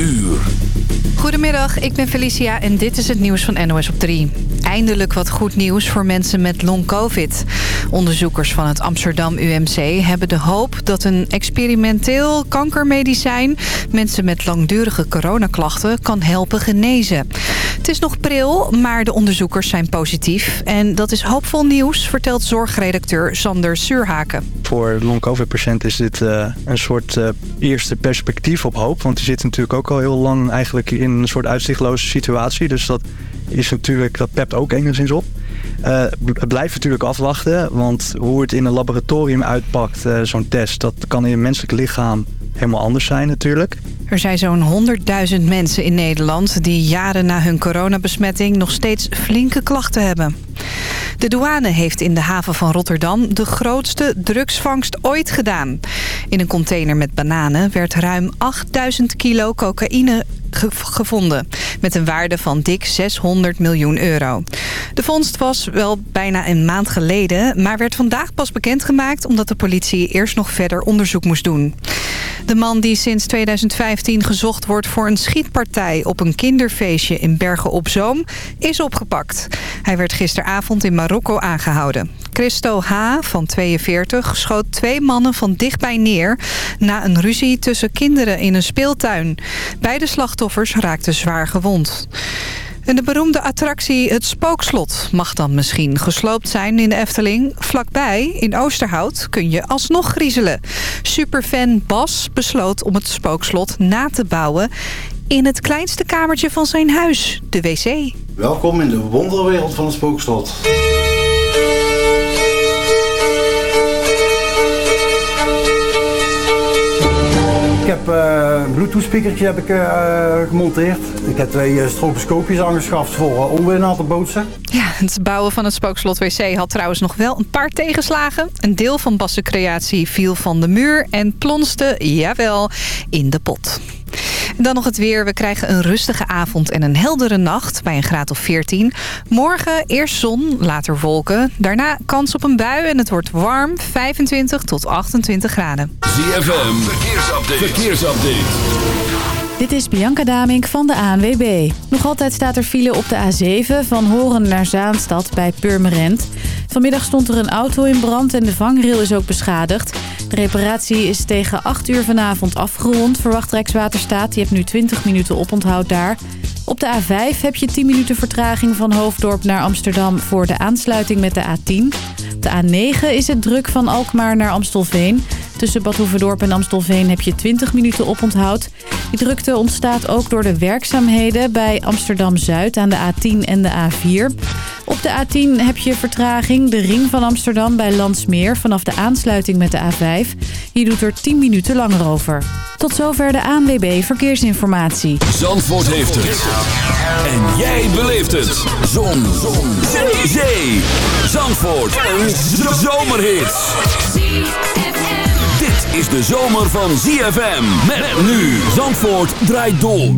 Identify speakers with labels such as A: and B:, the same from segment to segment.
A: uur.
B: Goedemiddag, ik ben Felicia en dit is het nieuws van NOS op 3. Eindelijk wat goed nieuws voor mensen met long-covid. Onderzoekers van het Amsterdam UMC hebben de hoop dat een experimenteel kankermedicijn... mensen met langdurige coronaklachten kan helpen genezen. Het is nog pril, maar de onderzoekers zijn positief. En dat is hoopvol nieuws, vertelt zorgredacteur Sander Suurhaken.
C: Voor long-covid-patiënt is dit uh, een soort uh, eerste perspectief op hoop. Want die zitten natuurlijk ook al heel lang eigenlijk in een soort uitzichtloze situatie. Dus dat is natuurlijk, dat pept ook enigszins op. Uh, het blijft natuurlijk afwachten, want hoe het in een laboratorium uitpakt, uh, zo'n test, dat kan in een menselijk lichaam helemaal anders zijn natuurlijk.
B: Er zijn zo'n 100.000 mensen in Nederland die jaren na hun coronabesmetting nog steeds flinke klachten hebben. De douane heeft in de haven van Rotterdam de grootste drugsvangst ooit gedaan. In een container met bananen werd ruim 8000 kilo cocaïne gevonden. Met een waarde van dik 600 miljoen euro. De vondst was wel bijna een maand geleden... maar werd vandaag pas bekendgemaakt... omdat de politie eerst nog verder onderzoek moest doen. De man die sinds 2015 gezocht wordt voor een schietpartij... op een kinderfeestje in Bergen op Zoom, is opgepakt. Hij werd gisteravond in Marokko aangehouden. Christo H. van 42 schoot twee mannen van dichtbij neer... na een ruzie tussen kinderen in een speeltuin. Beide slachtoffers raakten zwaar gewond. En de beroemde attractie Het Spookslot mag dan misschien gesloopt zijn in de Efteling. Vlakbij, in Oosterhout, kun je alsnog griezelen. Superfan Bas besloot om het Spookslot na te bouwen in het kleinste kamertje van zijn huis, de wc.
D: Welkom in de wonderwereld van het Spookslot. Een bluetooth speakertje heb ik, uh, gemonteerd. Ik heb twee uh, stroboscoopjes aangeschaft voor onweer na te bootsen.
B: Ja, het bouwen van het spookslot wc had trouwens nog wel een paar tegenslagen. Een deel van Basse creatie viel van de muur en plonste, jawel, in de pot. Dan nog het weer. We krijgen een rustige avond en een heldere nacht bij een graad of 14. Morgen eerst zon, later wolken. Daarna kans op een bui en het wordt warm, 25 tot 28 graden.
A: ZFM, verkeersupdate. verkeersupdate.
E: Dit is Bianca Damink van de ANWB. Nog altijd staat er file op de A7 van Horen naar Zaanstad bij Purmerend. Vanmiddag stond er een auto in brand en de vangrail is ook beschadigd. De reparatie is tegen 8 uur vanavond afgerond, verwacht Rijkswaterstaat. Je hebt nu 20 minuten oponthoud daar. Op de A5 heb je 10 minuten vertraging van Hoofddorp naar Amsterdam voor de aansluiting met de A10. Op de A9 is het druk van Alkmaar naar Amstelveen. Tussen Bad en Amstelveen heb je 20 minuten oponthoud. Die drukte ontstaat ook door de werkzaamheden bij Amsterdam-Zuid aan de A10 en de A4. Op de A10 heb je vertraging, de ring van Amsterdam bij Landsmeer... vanaf de aansluiting met de A5. Hier doet er 10 minuten langer over. Tot zover de ANWB Verkeersinformatie.
A: Zandvoort heeft het. En jij beleeft het. Zon. Zon. Zee. Zandvoort. Een zomerhit. Is de zomer van ZFM. Met nu. Zandvoort draait door.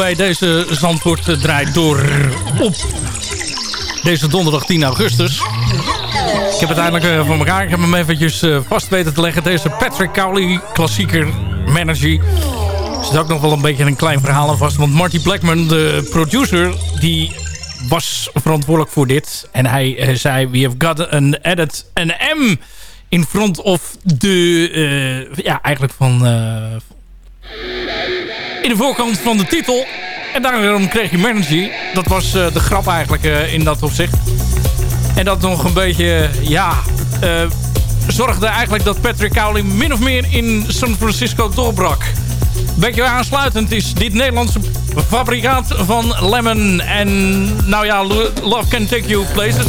F: Bij deze Zandvoort draait door op deze donderdag 10 augustus. Ik heb het eindelijk uh, voor elkaar. Ik heb hem eventjes uh, vast weten te leggen. Deze Patrick Cowley, klassieker manager. Er zit ook nog wel een beetje een klein verhaal aan vast. Want Marty Blackman, de producer, die was verantwoordelijk voor dit. En hij zei, we have got an edit, an M in front of de, ja, eigenlijk van, in de voorkant van de titel. En daarom kreeg je Manager. Dat was uh, de grap eigenlijk uh, in dat opzicht. En dat nog een beetje, ja... Uh, zorgde eigenlijk dat Patrick Cowley min of meer in San Francisco doorbrak. Beetje aansluitend is dit Nederlandse fabrikaat van Lemon. En nou ja, Love Can Take You Places.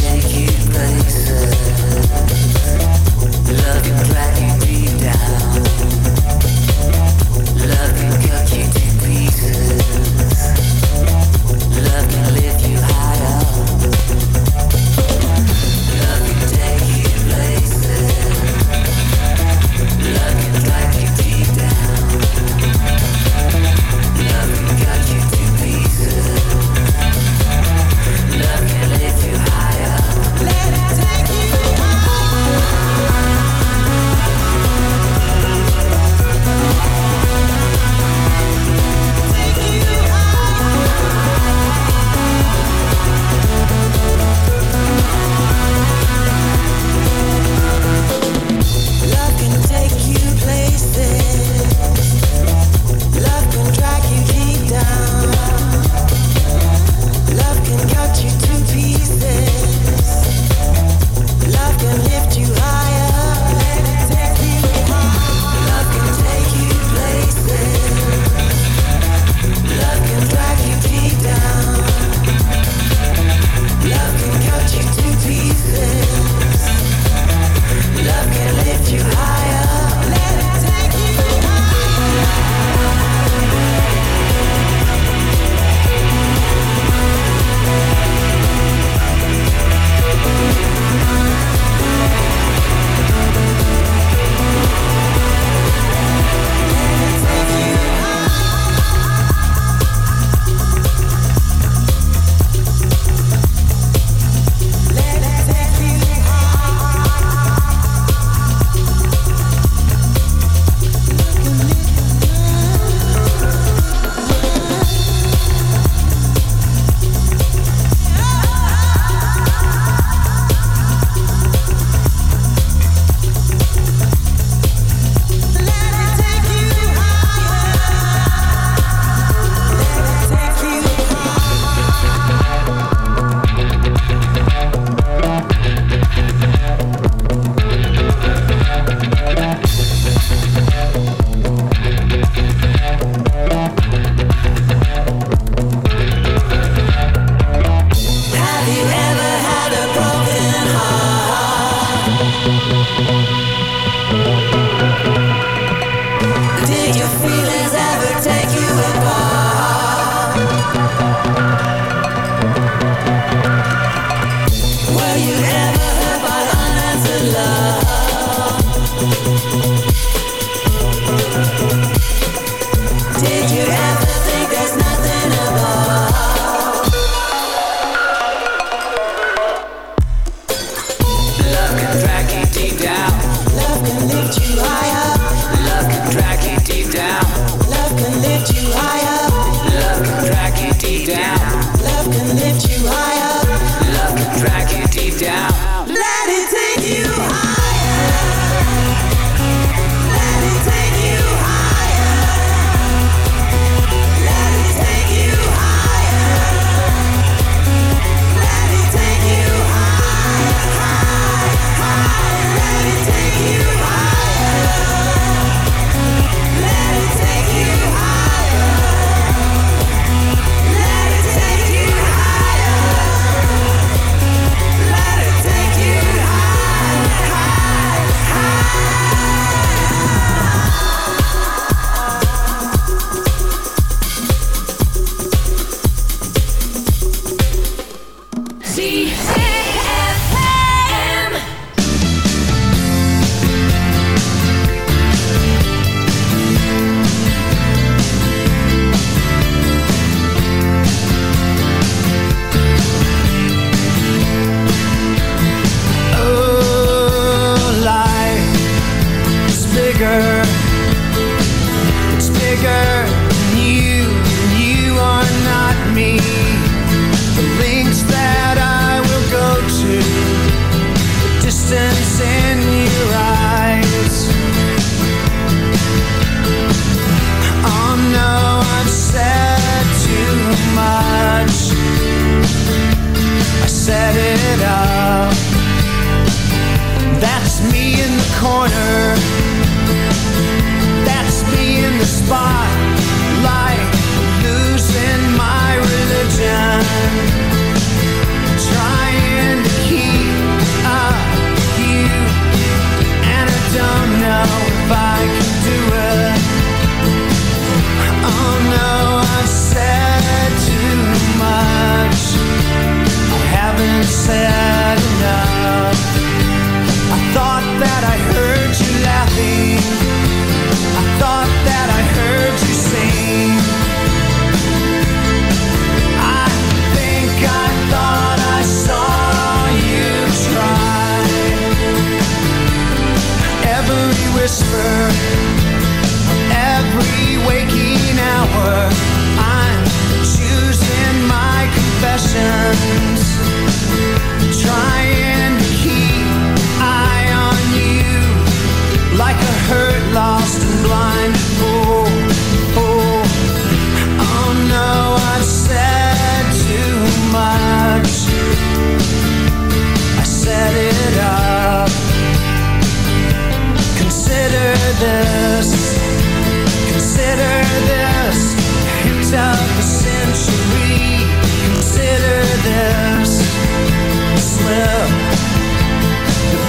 G: That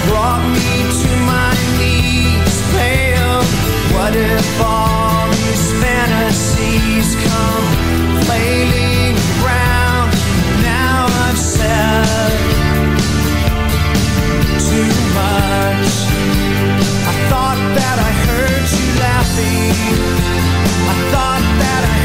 G: brought me to my knees. What if all these fantasies come flailing around? Now I've said too much. I thought that I heard you laughing. I thought that I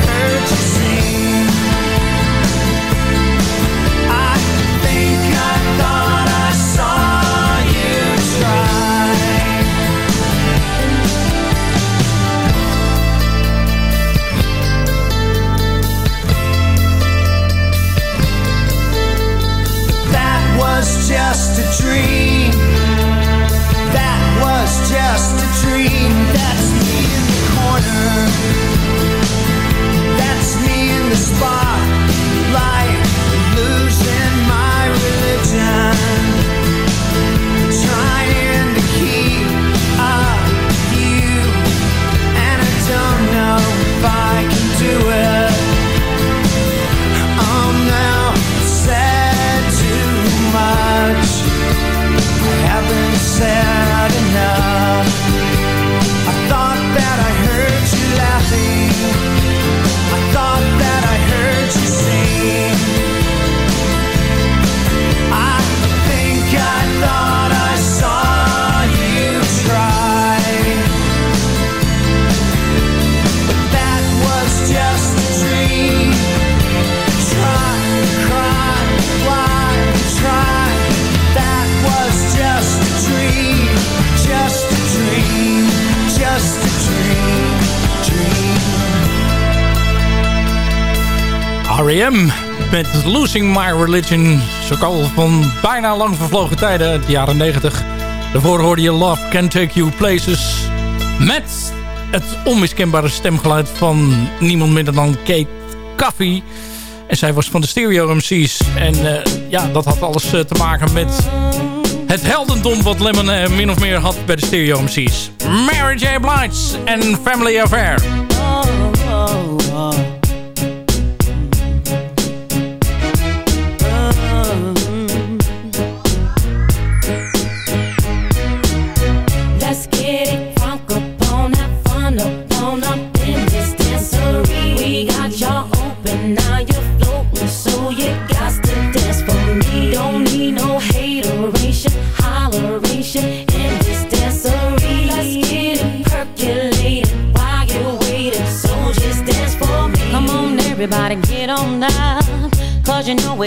F: R.E.M. met Losing My Religion. Zo van bijna lang vervlogen tijden, de jaren 90. Daarvoor hoorde je Love Can Take You Places. Met het onmiskenbare stemgeluid van niemand minder dan Kate Coffee. En zij was van de Stereo MC's. En eh, ja, dat had alles eh, te maken met het heldendom wat Lemon eh, min of meer had bij de Stereo MC's. Mary J. Blige en Family Affair.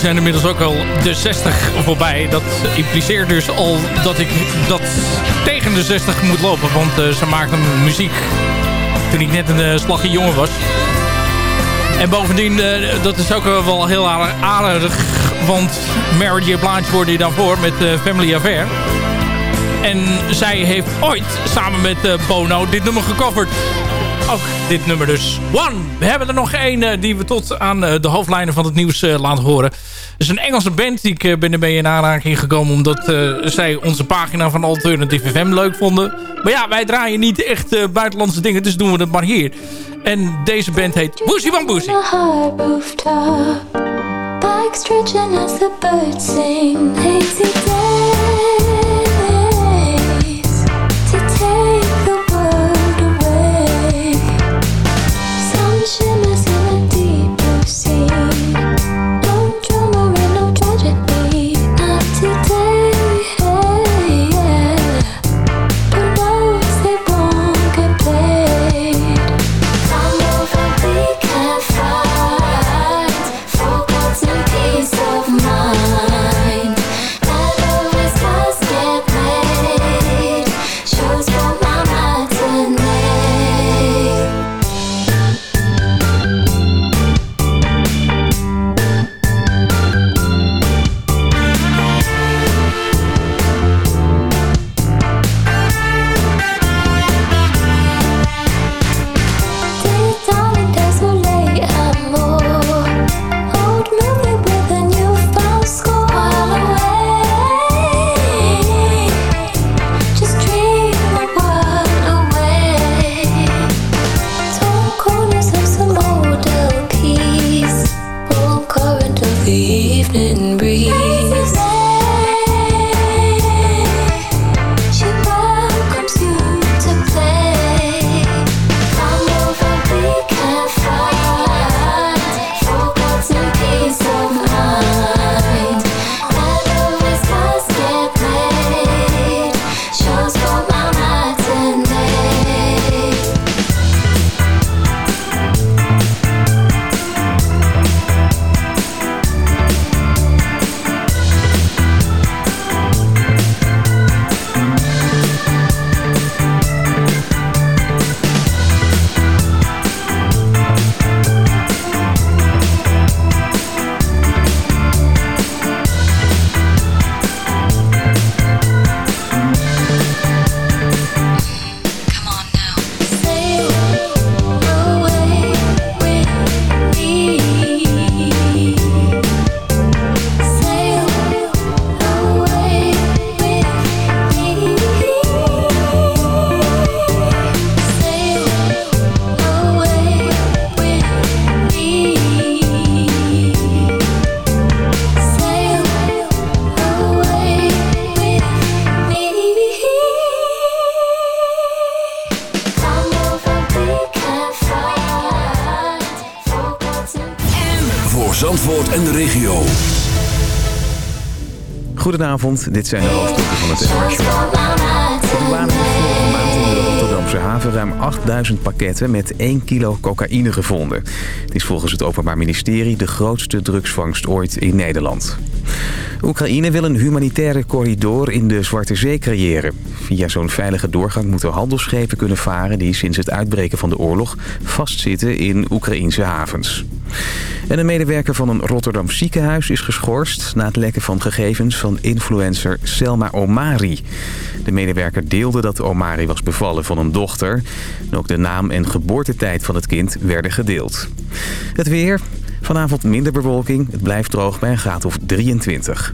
H: Zijn inmiddels ook al de 60 voorbij. Dat impliceert dus al dat ik dat tegen de 60 moet lopen. Want uh, ze maakten muziek toen ik net een uh, slagje jongen was. En bovendien, uh, dat is ook wel heel aardig. Want Mary J. Blige hoorde je daarvoor met Family Affair. En zij heeft ooit samen met Bono dit nummer gecoverd ook dit nummer dus. One. We hebben er nog één die we tot aan de hoofdlijnen van het nieuws laten horen. Is een Engelse band. die Ik ben ermee in aanraking gekomen omdat zij onze pagina van Alternative FM leuk vonden. Maar ja, wij draaien niet echt buitenlandse dingen, dus doen we het maar hier. En deze band heet Boosie Hazy day
I: Goedenavond, dit zijn de hoofdpunten van het internationaal. De douane heeft vorige maand in de Rotterdamse haven ruim 8000 pakketten met 1 kilo cocaïne gevonden. Het is volgens het Openbaar Ministerie de grootste drugsvangst ooit in Nederland. Oekraïne wil een humanitaire corridor in de Zwarte Zee creëren. Via zo'n veilige doorgang moeten handelsschepen kunnen varen... die sinds het uitbreken van de oorlog vastzitten in Oekraïnse havens. En een medewerker van een Rotterdam ziekenhuis is geschorst... na het lekken van gegevens van influencer Selma Omari. De medewerker deelde dat Omari was bevallen van een dochter. En ook de naam en geboortetijd van het kind werden gedeeld. Het weer... Vanavond minder bewolking. Het blijft droog bij een graad of 23.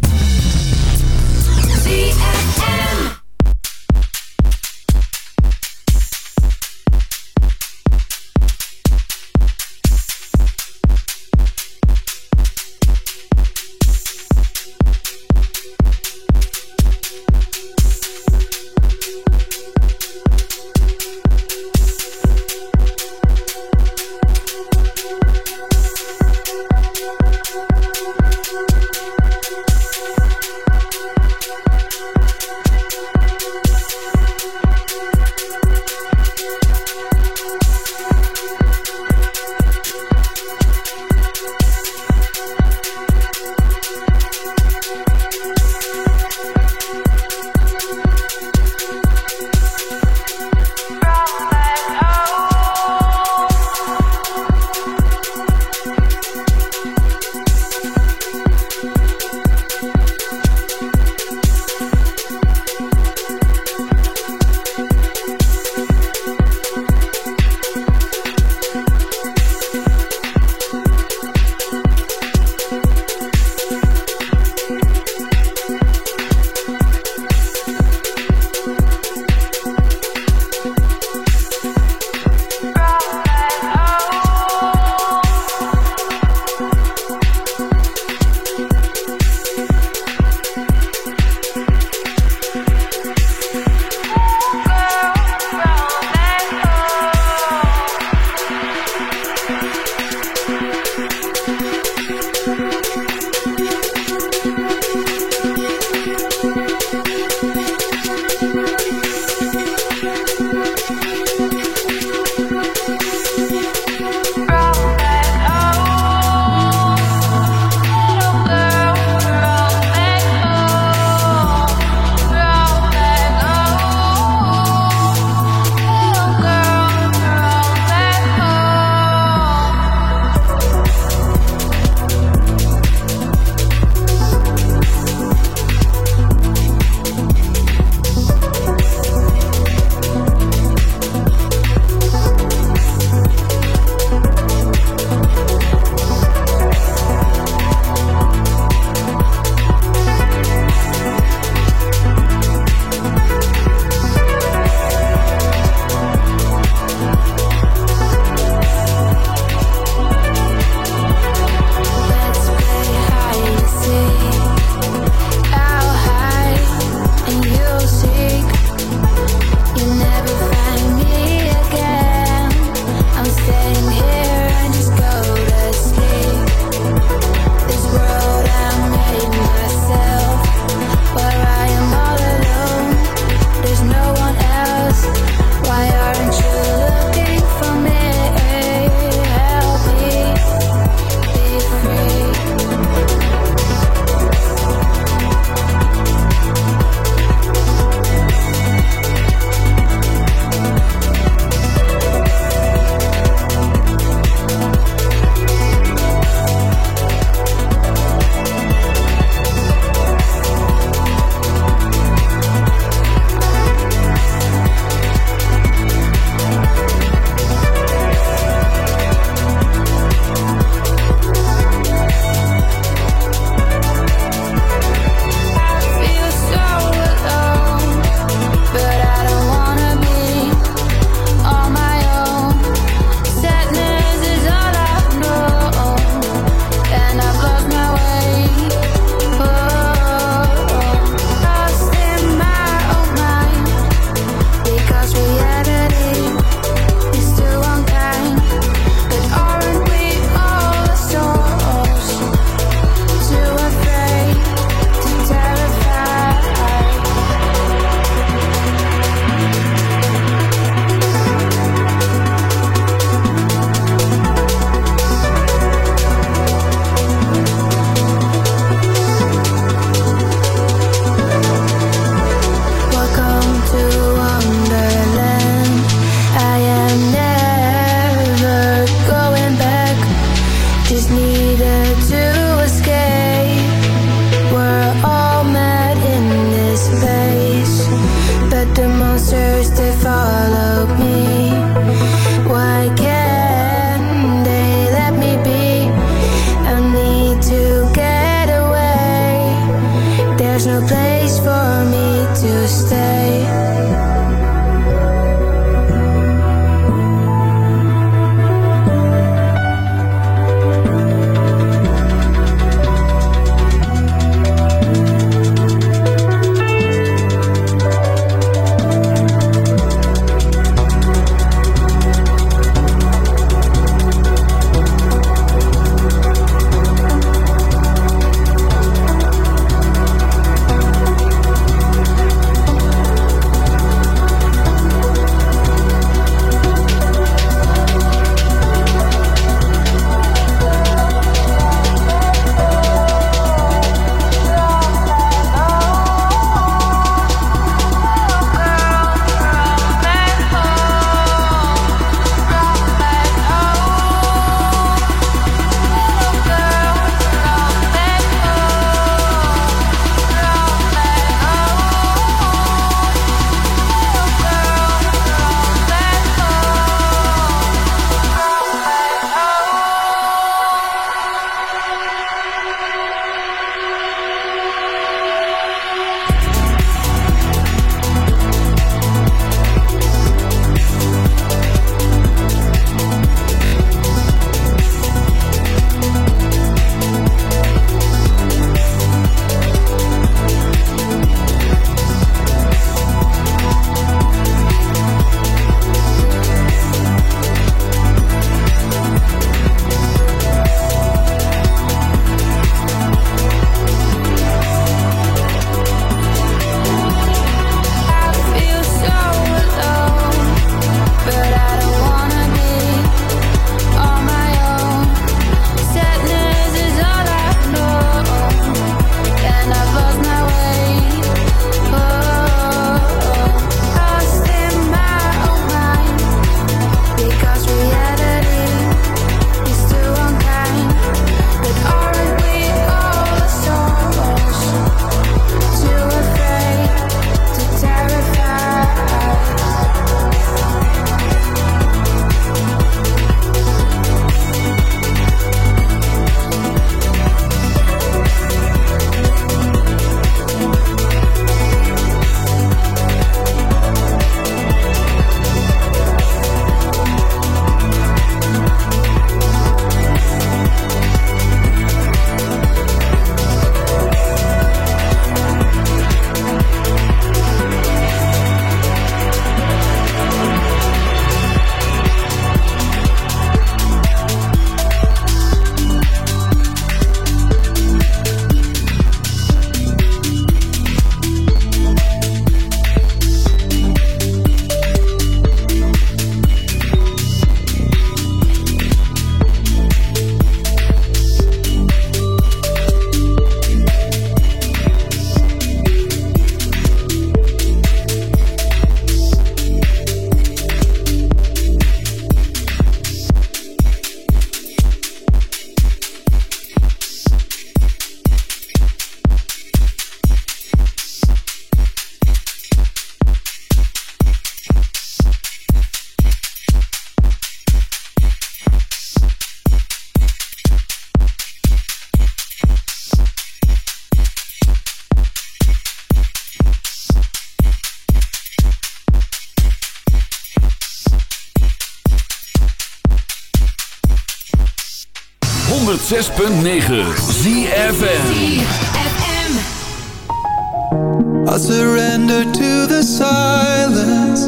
J: I'll surrender to the silence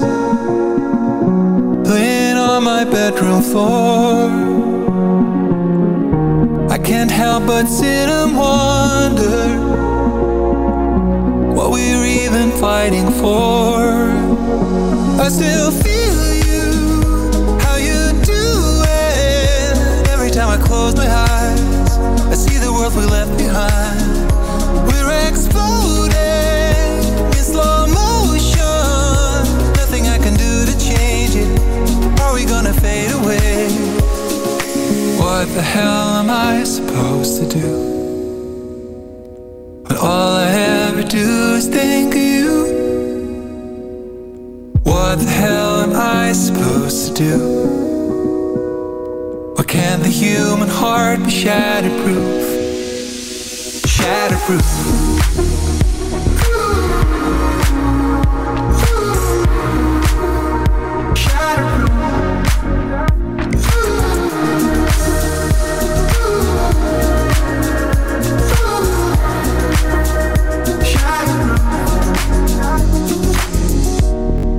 J: Playing on my bedroom floor. I can't help but sit and wonder What we're even fighting for. I still feel you How you do it. Every time I close my eyes we left behind We're exploding in slow motion. Nothing I can do to change it. Are we gonna fade away? What the hell am I supposed to do? When all I ever do is think of you. What the hell am I supposed to do? Why can't the human heart be shatterproof? Shatterproof.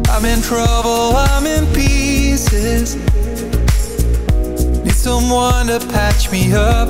J: I'm in trouble, I'm in pieces. Need someone to patch me up.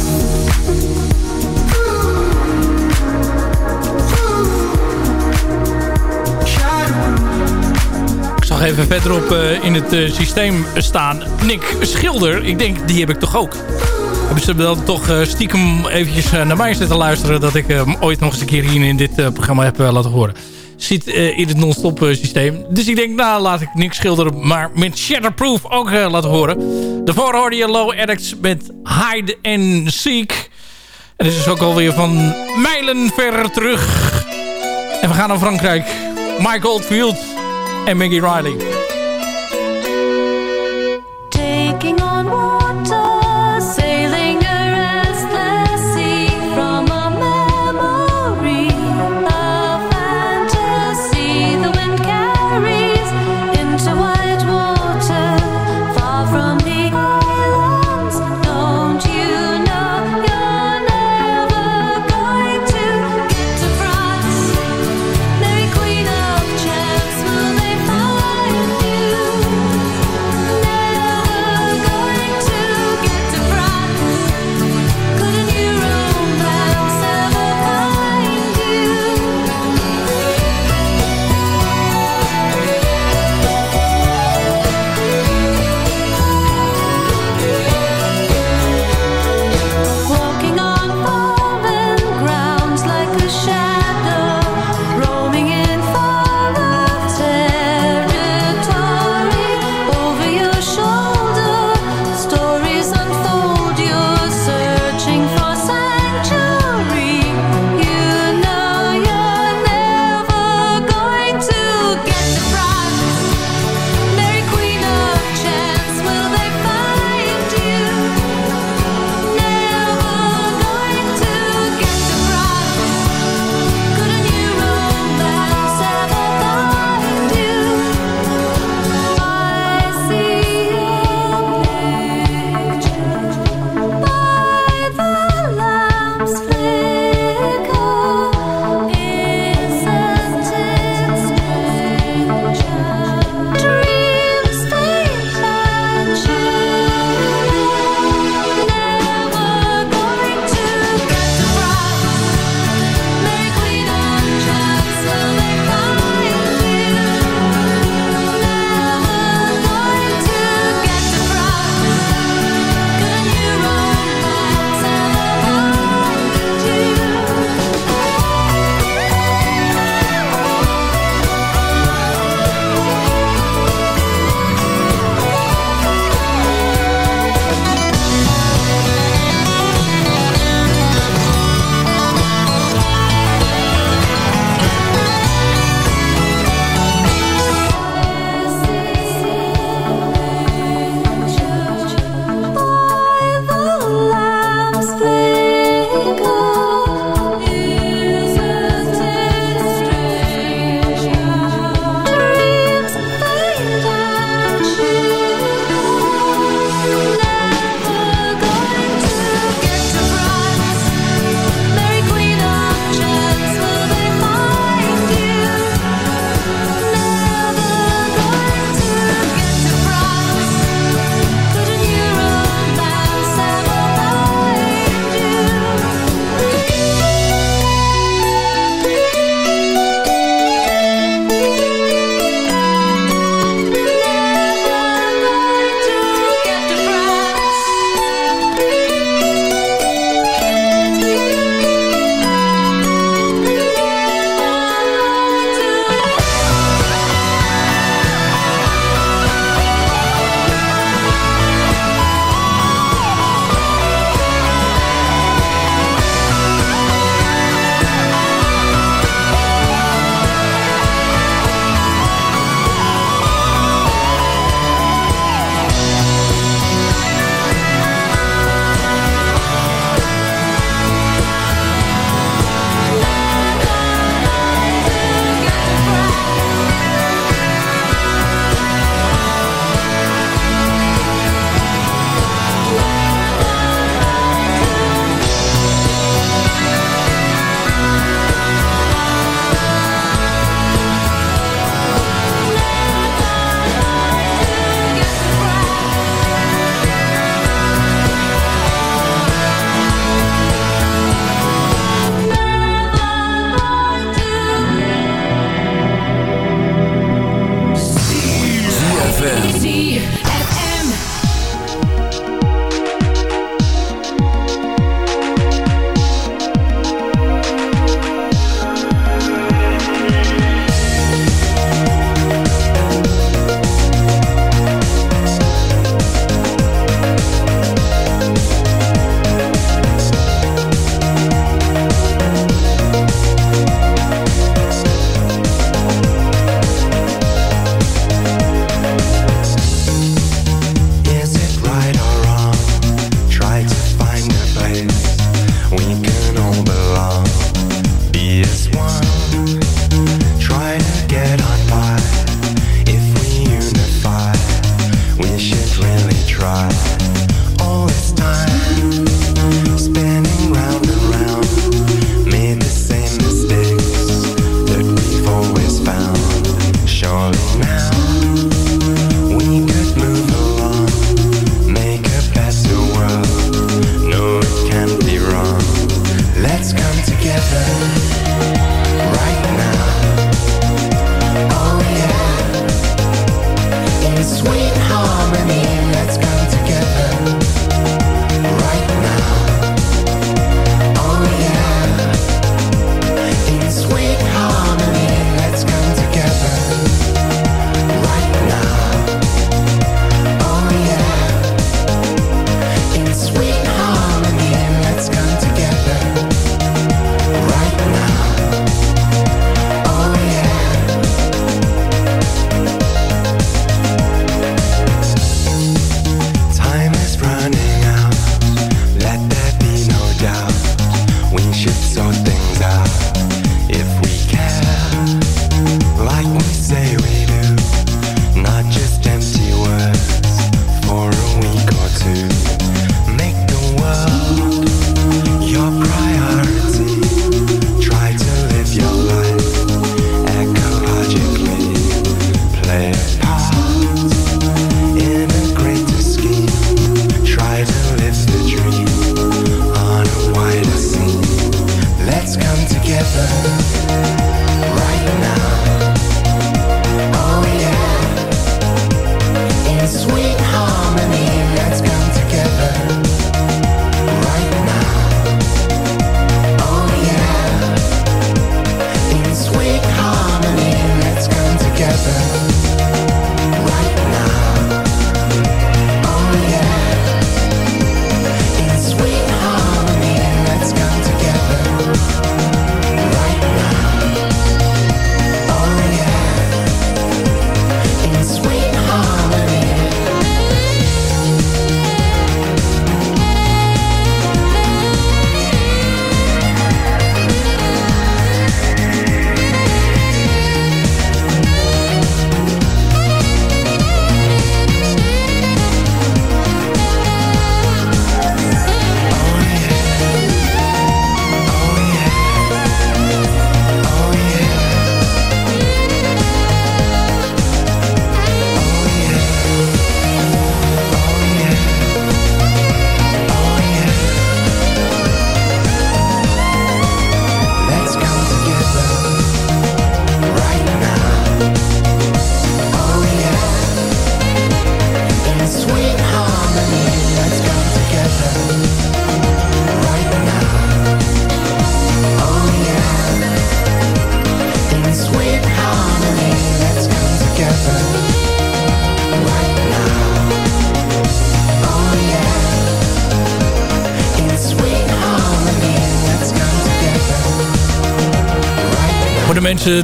F: Even verderop uh, in het uh, systeem staan. Nick Schilder, ik denk, die heb ik toch ook. Hebben ze dan toch uh, stiekem eventjes naar mij zitten luisteren... dat ik hem ooit nog eens een keer hier in dit programma heb laten horen. Zit in het non-stop systeem. Dus ik denk, nou laat ik Nick Schilder maar met Shatterproof ook laten horen. Daarvoor hoorde je Low Addicts met Hide and Seek. En dit is ook alweer van mijlen ver terug. En we gaan naar Frankrijk. Mike Oldfield en Maggie Riley.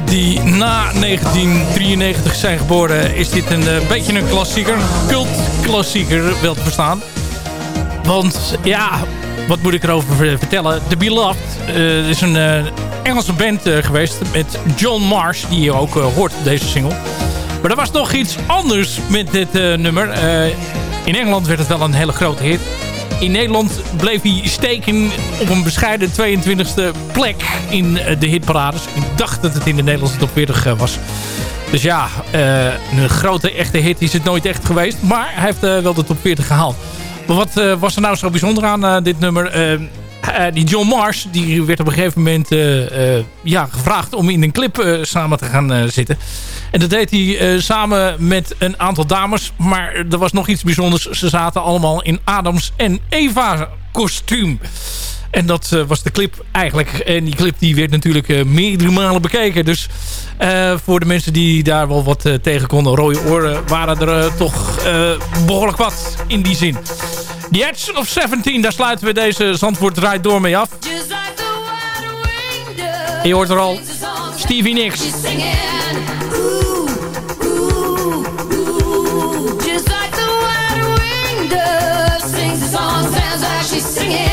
F: Die na 1993 zijn geboren... is dit een eh, beetje een klassieker. Cultklassieker, wel te verstaan. Want ja, wat moet ik erover ver- vertellen? The Beloved eh, is een eh, Engelse band geweest met John Marsh... die je ook hoort op deze single. Maar er was nog iets anders met dit nummer. In Engeland werd het wel een hele grote hit. In Nederland bleef hij steken op een bescheiden 22e plek in eh, de hitparades. Ik dacht dat het in de Nederlandse top 40 eh, was. Dus ja, eh, een grote echte hit is het nooit echt geweest. Maar hij heeft wel de top 40 gehaald. Maar wat was er nou zo bijzonder aan dit nummer? Die John Mars die werd op een gegeven moment ja, gevraagd om in een clip samen te gaan zitten. En dat deed hij samen met een aantal dames. Maar er was nog iets bijzonders. Ze zaten allemaal in Adams en Eva kostuum. En dat eh, was de clip eigenlijk. En die clip die werd natuurlijk eh, meerdere malen bekeken. Dus eh, voor de mensen die daar wel wat tegen konden, rode oren, waren er toch eh, behoorlijk wat in die zin. The Edge of 17, daar sluiten we deze Zandvoort draait door mee af. Je hoort er al Stevie Nicks.
K: Just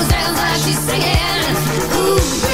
K: like she's singing. Ooh,